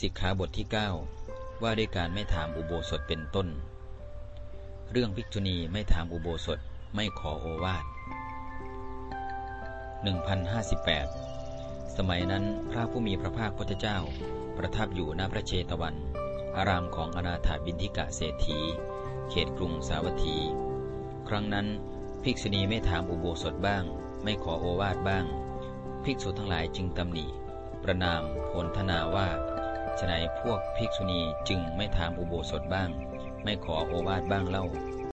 สิกขาบทที่ 9 ว่าด้วยการไม่ถามอุโบสถเป็นต้น เรื่องภิกษุณีไม่ถามอุโบสถไม่ขอโอวาท1058 สมัยนั้นพระผู้มีพระภาคพุทธเจ้า ประทับอยู่ณพระเชตวัน อารามของอนาถาบินทิกะเศรษฐี เขตกรุงสาวัตถี ครั้งนั้นภิกษุณีไม่ถามอุโบสถบ้าง ไม่ขอโอวาทบ้าง ภิกษุทั้งหลายจึงตำหนิประนามโพลธนาว่า ฉนัยพวกภิกษุณีจึงไม่ถามอุโบสถบ้าง ไม่ขอโอวาทบ้างเล่า